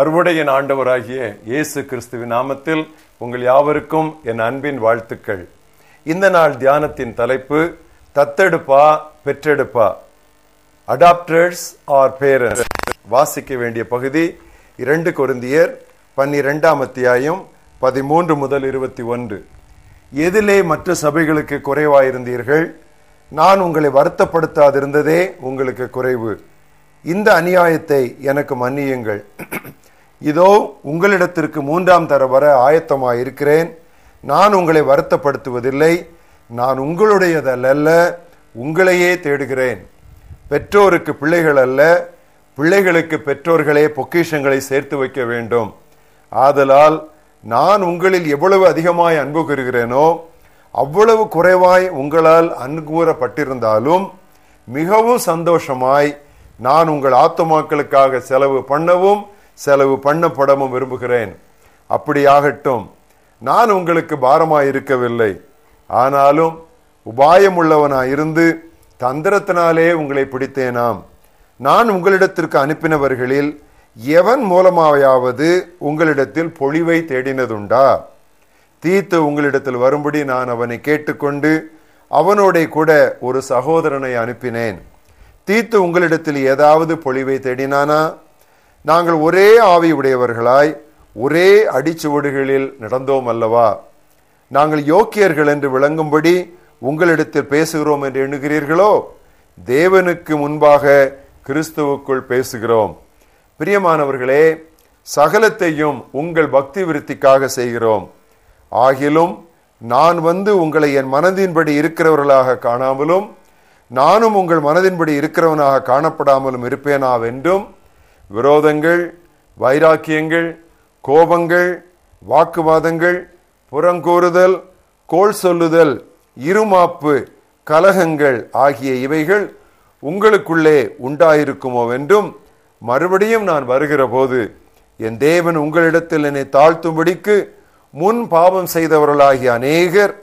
அறுவடையின் ஆண்டவராகிய இயேசு கிறிஸ்துவின் நாமத்தில் உங்கள் யாவருக்கும் என் அன்பின் வாழ்த்துக்கள். இந்த நாள் தியானத்தின் தலைப்பு தத்தெடுப்பா பெற்றெடுப்பா. அடாப்டர்ஸ் ஆர் பேரண்ட்ஸ் வாசிக்க வேண்டிய பகுதி இரண்டு கொருந்தியர் பன்னிரெண்டாம் அத்தியாயம் பதிமூன்று முதல் இருபத்தி ஒன்று. எதிலே மற்ற சபைகளுக்கு குறைவாயிருந்தீர்கள். நான் உங்களை வருத்தப்படுத்தாதிருந்ததே உங்களுக்கு குறைவு. இந்த அநியாயத்தை எனக்கு மன்னியுங்கள். இதோ உங்களிடத்திற்கு மூன்றாம் தர வர ஆயத்தமாக இருக்கிறேன் நான் உங்களை வருத்தப்படுத்துவதில்லை. நான் உங்களுடையதல்ல உங்களையே தேடுகிறேன். பெற்றோருக்கு பிள்ளைகள் அல்ல. பிள்ளைகளுக்கு பெற்றோர்களே பொக்கிஷங்களை சேர்த்து வைக்க வேண்டும். ஆதலால் நான் உங்களில் எவ்வளவு அதிகமாய் அன்பு கூறுகிறேனோ அவ்வளவு குறைவாய் உங்களால் அன்கூறப்பட்டிருந்தாலும் மிகவும் சந்தோஷமாய் நான் உங்கள் ஆத்துமாக்களுக்காக செலவு பண்ணவும் செலவு பண்ணப்படவும் விரும்புகிறேன். அப்படியாகட்டும் நான் உங்களுக்கு பாரமாக இருக்கவில்லை ஆனாலும் உபாயமுள்ளவனாய் இருந்து தந்திரத்தினாலே உங்களை பிடித்தேனாம். நான் உங்களிடத்திற்கு அனுப்பினவர்களில் எவன் மூலமாவது உங்களிடத்தில் பொழிவை தேடினதுண்டா? தீத்து உங்களிடத்தில் வரும்படி நான் அவனை கேட்டுக்கொண்டு அவனோட கூட ஒரு சகோதரனை அனுப்பினேன். தீத்து உங்களிடத்தில் ஏதாவது பொழிவை தேடினானா? நாங்கள் ஒரே ஆவி உடையவர்களாய் ஒரே அடிச்சுவடுகளில் நடந்தோம் அல்லவா? நாங்கள் யோக்கியர்கள் என்று விளங்கும்படி உங்களிடத்தில் பேசுகிறோம் என்று எண்ணுகிறீர்களோ? தேவனுக்கு முன்பாக கிறிஸ்துவுக்குள் பேசுகிறோம். பிரியமானவர்களே சகலத்தையும் உங்கள் பக்தி விருத்திக்காக செய்கிறோம். ஆகிலும் நான் வந்து உங்களை என் மனதின்படி இருக்கிறவர்களாக காணாமலும் நானும் உங்கள் மனதின்படி இருக்கிறவனாக காணப்படாமலும் இருப்பேனாவென்றும் விரோதங்கள் வைராக்கியங்கள் கோபங்கள் வாக்குவாதங்கள் புறங்கூறுதல் கோல் சொல்லுதல் இருமாப்பு கலகங்கள் ஆகிய இவைகள் உங்களுக்குள்ளே உண்டாயிருக்குமோ என்றும் மறுபடியும் நான் வருகிற போது என் தேவன் உங்களிடத்தில் என்னை தாழ்த்தும்படிக்கு முன் பாவம் செய்தவர்களாகிய அநேகர்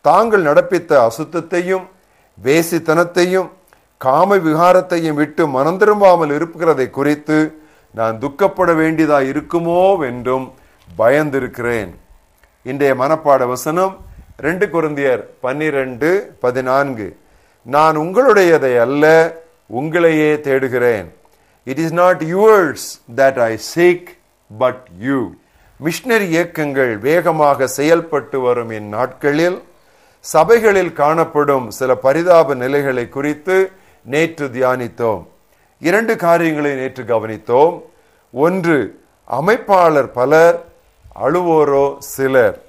தாங்கள் நடப்பித்த அசுத்தத்தையும் வேசித்தனத்தையும் காம விகாரத்தையும் விட்டு மனம் திரும்பாமல் இருக்கிறதை குறித்து நான் துக்கப்பட வேண்டியதா இருக்குமோ என்றும் பயந்திருக்கிறேன். இன்றைய மனப்பாட வசனம் ரெண்டு குருந்தியர் பன்னிரண்டு பதினான்கு. நான் உங்களுடையதை அல்ல உங்களையே தேடுகிறேன். It is not yours that I seek but you missionary இயக்கங்கள் வேகமாக செயல்பட்டு வரும் இந்நாட்களில் சபைகளில் காணப்படும் சில பரிதாப நிலைகளை குறித்து நேற்று தியானித்தோம். இரண்டு காரியங்களை நேற்று கவனித்தோம். ஒன்று அமைப்பாளர் பலர் அழுவோரோ சிலர்.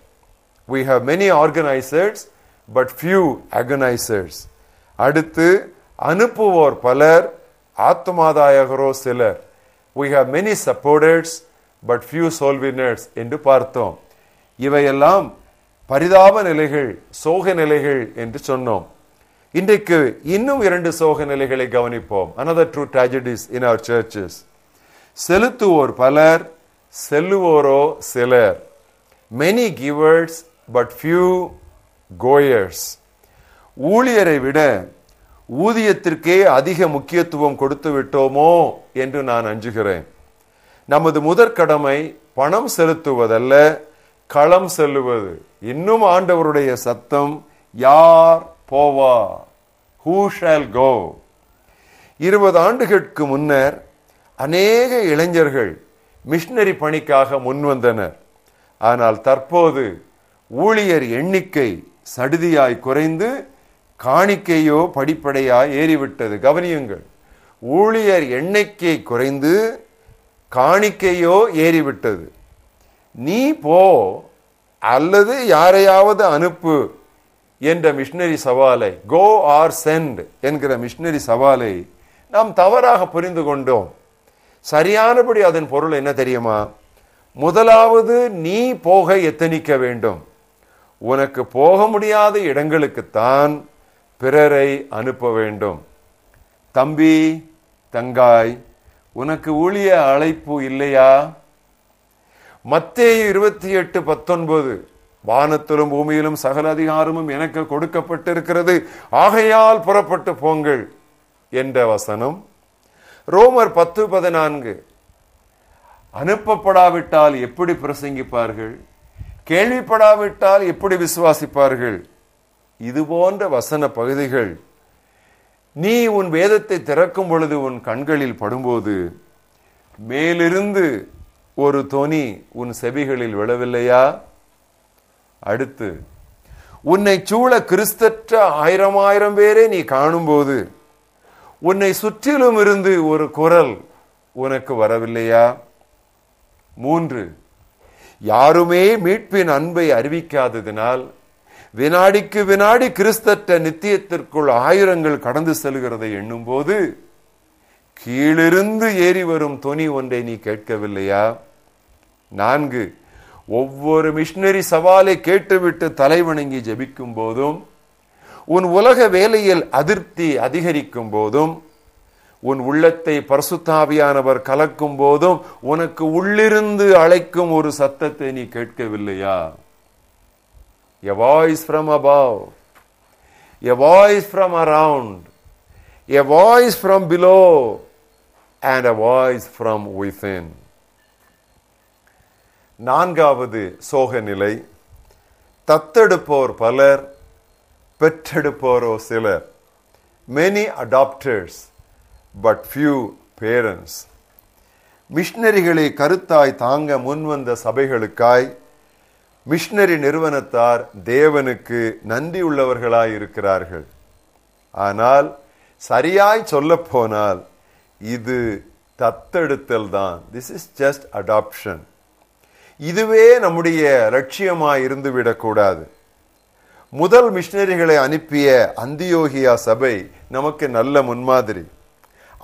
We have many organizers but few agonizers. அடுத்து அனுப்புவோர் பலர் ஆத்மாதாயகரோ சிலர். We have many supporters but few soul winners என்று பார்த்தோம். இவையெல்லாம் பரிதாப நிலைகள் சோக நிலைகள் என்று சொன்னோம். இன்றைக்கு இன்னும் இரண்டு சோக நிலைகளை கவனிப்போம். Another true tragedies in our churches செலுத்துவோர் பலர் செல்லுவோரோ சிலர். Many givers but few goers ஊழியரை விட ஊதியத்திற்கே அதிக முக்கியத்துவம் கொடுத்து விட்டோமோ என்று நான் அஞ்சுகிறேன். நமது முதற் கடமை பணம் செலுத்துவதல்ல களம் செல்லுவது. இன்னும் ஆண்டவருடைய சத்தம் யார் போவா. ஹூ ஷால் கோ இருபது ஆண்டுகளுக்கு முன்னர் அநேக இளைஞர்கள் மிஷினரி பணிக்காக முன்வந்தனர். ஆனால் தற்போது ஊழியர் எண்ணிக்கை சடுதியாய் குறைந்து காணிக்கையோ படிப்படையாய் ஏறிவிட்டது. கவனியுங்கள் ஊழியர் எண்ணிக்கை குறைந்து காணிக்கையோ ஏறிவிட்டது. நீ போ அல்லது யாரையாவது அனுப்பு. என்ற மிஷினரி சவாலை கோ ஆர் சென்ட் என்கிற மிஷினரி சவாலை நாம் தவறாக புரிந்து கொண்டோம். சரியானபடி அதன் பொருள் என்ன தெரியுமா? முதலாவது நீ போக எத்தனிக்க வேண்டும். உனக்கு போக முடியாத இடங்களுக்குத்தான் பிறரை அனுப்ப வேண்டும். தம்பி தங்காய் உனக்கு ஊழிய அழைப்பு இல்லையா? மத்தேயு இருபத்தி எட்டு பத்தொன்பது வானத்திலும் பூமியிலும் சகல அதிகாரமும் எனக்கு கொடுக்கப்பட்டிருக்கிறது. ஆகையால் புறப்பட்டு போங்கள் என்ற வசனம். ரோமர் பத்து பதினான்கு. அனுப்பப்படாவிட்டால் எப்படி பிரசங்கிப்பார்கள்? கேள்விப்படாவிட்டால் எப்படி விசுவாசிப்பார்கள்? இது போன்ற வசன பகுதிகள். நீ உன் வேதத்தை திறக்கும் பொழுது உன் கண்களில் படும்போது மேலிருந்து ஒரு தொனி உன் செவிகளில் விழவில்லையா? அடுத்து உன்னை சூழ கிறிஸ்தற்ற ஆயிரம் ஆயிரம் பேரை நீ காணும்போது உன்னை சுற்றிலும் இருந்து ஒரு குரல் உனக்கு வரவில்லையா? மூன்று யாருமே மீட்பின் அன்பை அறிவிக்காததினால் வினாடிக்கு வினாடி கிறிஸ்தற்ற நித்தியத்திற்குள் ஆயிரங்கள் கடந்து செல்கிறதை எண்ணும் போது கீழிருந்து ஏறி வரும் தொனி ஒன்றை நீ கேட்கவில்லையா? நான்கு ஒவ்வொரு மிஷினரி சவாலை கேட்டுவிட்டு தலைவணங்கி ஜபிக்கும் போதும் உன் உலக வேலையில் அதிருப்தி அதிகரிக்கும் போதும் உன் உள்ளத்தை பரிசுத்தாவியானவர் கலக்கும் போதும் உனக்கு உள்ளிருந்து அழைக்கும் ஒரு சத்தத்தை நீ கேட்கவில்லையா? A voice from above a voice from around a voice from below and a voice from within. நான்காவது சோக நிலை தத்தெடுப்போர் பலர் பெற்றெடுப்போரோ சிலர். Many adopters but few parents மிஷினரிகளை கருத்தாய் தாங்க முன்வந்த சபைகளுக்காய் மிஷினரி நிறுவனத்தார் தேவனுக்கு நன்றி உள்ளவர்களாய் இருக்கிறார்கள். ஆனால் சரியாய் சொல்லப்போனால் இது தத்தெடுத்தல் தான். திஸ் இஸ் ஜஸ்ட் அடாப்ஷன் இதுவே நம்முடைய லட்சியமாக இருந்து விடக்கூடாது முதல் மிஷினரிகளை அனுப்பிய அந்தியோகியா சபை நமக்கு நல்ல முன்மாதிரி.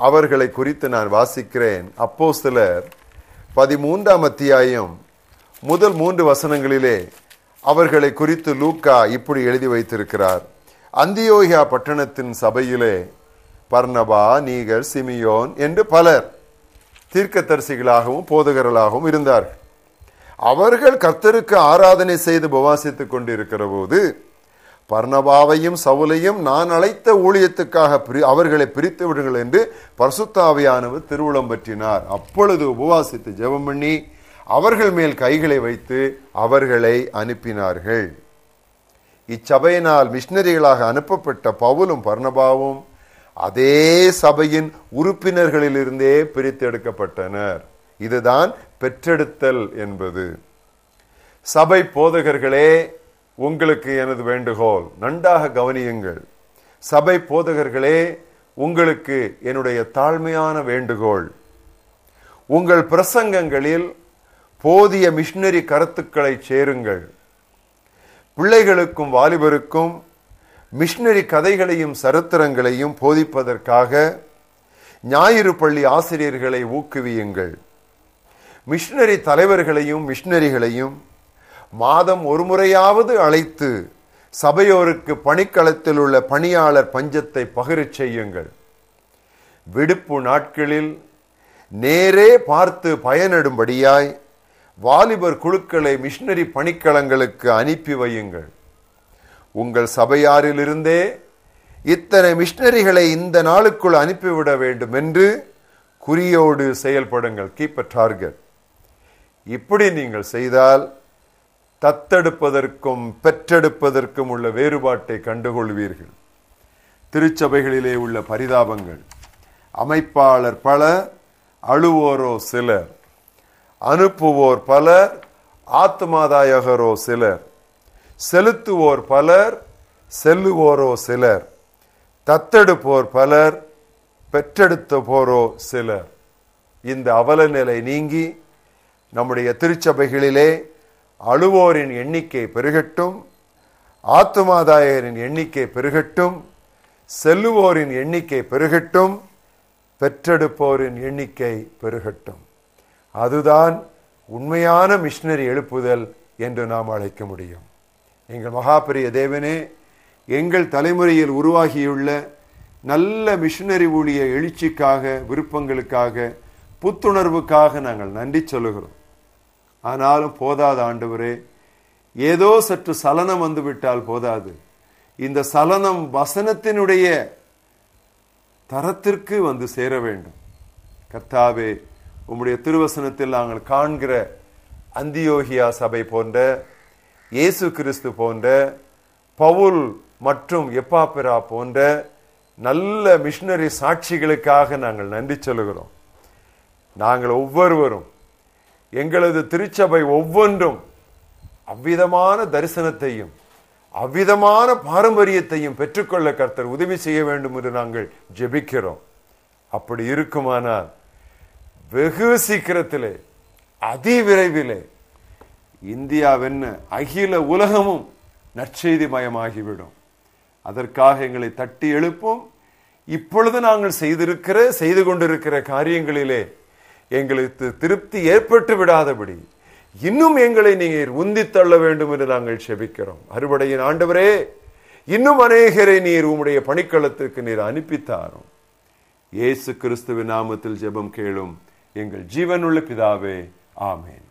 அவர்களை குறித்து நான் வாசிக்கிறேன். அப்போ சிலர் பதிமூன்றாம் அத்தியாயம் முதல் மூன்று வசனங்களிலே அவர்களை குறித்து லூக்கா இப்படி எழுதி வைத்திருக்கிறார். அந்தியோகியா பட்டணத்தின் சபையிலே பர்ணபா நீகர் சிமியோன் என்று பலர் தீர்க்கதரிசிகளாகவும் போதகர்களாகவும் இருந்தார்கள். அவர்கள் கர்த்தருக்கு ஆராதனை செய்து உபவாசித்துக் கொண்டிருக்கிற போது பர்ணபாவையும் சவுலையும் நான் அழைத்த ஊழியத்துக்காக பிரி- அவர்களை பிரித்து விடுங்கள் என்று பரிசுத்தாவியானவர் திருவுளம் பற்றினார். அப்பொழுது உபவாசித்து ஜெபம் பண்ணி அவர்கள் மேல் கைகளை வைத்து அவர்களை அனுப்பினார்கள். இச்சபையினால் மிஷினரிகளாக அனுப்பப்பட்ட பவுலும் பர்ணபாவும் அதே சபையின் உறுப்பினர்களிலிருந்தே பிரித்தெடுக்கப்பட்டனர். இதுதான் பெற்றெடுத்தல் என்பது. சபை போதகர்களே உங்களுக்கு எனது வேண்டுகோள். நன்றாக கவனியுங்கள். சபை போதகர்களே உங்களுக்கு என்னுடைய தாழ்மையான வேண்டுகோள். உங்கள் பிரசங்கங்களில் போதிய மிஷினரி கருத்துக்களை சேருங்கள். பிள்ளைகளுக்கும் வாலிபருக்கும் மிஷினரி கதைகளையும் சரித்திரங்களையும் போதிப்பதற்காக ஞாயிறு பள்ளி ஆசிரியர்களை ஊக்குவியுங்கள். மிஷினரி தலைவர்களையும் மிஷினரிகளையும் மாதம் ஒரு முறையாவது அழைத்து சபையோருக்கு பணிக்களத்தில் உள்ள பணியாளர் பஞ்சத்தை பகிரச் செய்யுங்கள். விடுப்பு நாட்களில் நேரே பார்த்து பயனிடும்படியாய் வாலிபர் குழுக்களை மிஷினரி பணிக்களங்களுக்கு அனுப்பி வையுங்கள். உங்கள் சபையாரிலிருந்தே இத்தனை மிஷினரிகளை இந்த நாளுக்குள் அனுப்பிவிட வேண்டும் என்று குறியோடு செயல்படுங்கள். Keep a target. இப்படி நீங்கள் செய்தால் தத்தெடுப்பதற்கும் பெற்றெடுப்பதற்கும் உள்ள வேறுபாட்டை கண்டுகொள்வீர்கள். திருச்சபைகளிலே உள்ள பரிதாபங்கள். அமைப்பாளர் பல அழுவோரோ சிலர். அனுப்புவோர் பலர் ஆத்மாதாயகரோ சிலர். செலுத்துவோர் பலர் செல்லுவோரோ சிலர். தத்தெடுப்போர் பலர் பெற்றெடுத்த போரோ சிலர். இந்த அவல நிலை நீங்கி நம்முடைய திருச்சபைகளிலே அழுவோரின் எண்ணிக்கை பெருகட்டும் ஆத்துமாதாயரின் எண்ணிக்கை பெருகட்டும் செல்லுவோரின் எண்ணிக்கை பெருகட்டும் பெற்றெடுப்போரின் எண்ணிக்கை பெருகட்டும். அதுதான் உண்மையான மிஷினரி எழுப்புதல் என்று நாம் அழைக்க முடியும். எங்கள் மகாபெரிய தேவனே எங்கள் தலைமுறையில் உருவாகியுள்ள நல்ல மிஷினரி ஊழிய எழுச்சிக்காக விருப்பங்களுக்காக புத்துணர்வுக்காக நாங்கள் நன்றி சொல்லுகிறோம். ஆனாலும் போதாது ஆண்டவரே. ஏதோ சற்று சலனம் வந்துவிட்டால் போதாது. இந்த சலனம் வசனத்தினுடைய தரத்திற்கு வந்து சேர வேண்டும். கர்த்தாவே உம்முடைய திருவசனத்தில் நாங்கள் காண்கிற அந்தியோகியா சபை போன்ற இயேசு கிறிஸ்து போன்ற பவுல் மற்றும் எப்பாப்பிரா போன்ற நல்ல மிஷினரி சாட்சிகளுக்காக நாங்கள் நன்றி சொல்லுகிறோம். நாங்கள் ஒவ்வொருவரும் எங்களது திருச்சபை ஒவ்வொன்றும் அவ்விதமான தரிசனத்தையும் அவ்விதமான பாரம்பரியத்தையும் பெற்றுக்கொள்ள கர்த்தர் உதவி செய்ய வேண்டும் என்று நாங்கள் ஜெபிக்கிறோம். அப்படி இருக்குமானால் வெகு சீக்கிரத்திலே அதி விரைவிலே இந்தியாவென்ன அகில உலகமும் நற்செய்தி மயமாகிவிடும் அதற்காக எங்களை தட்டி எழுப்பும். இப்பொழுது நாங்கள் செய்திருக்கிற செய்து கொண்டிருக்கிற காரியங்களிலே எங்களுக்கு திருப்தி ஏற்பட்டு விடாதபடி இன்னும் எங்களை நீர் உந்தித் தள்ள வேண்டும் என்று நாங்கள் செபிக்கிறோம். அறுவடையின் ஆண்டவரே இன்னும் அநேகரை நீர் உம்முடைய பணிக்களத்திற்கு நீர் அனுப்பித்தாரும். இயேசு கிறிஸ்துவின் நாமத்தில் ஜெபம் கேளும் எங்கள் ஜீவனுள்ள பிதாவே ஆமேன்.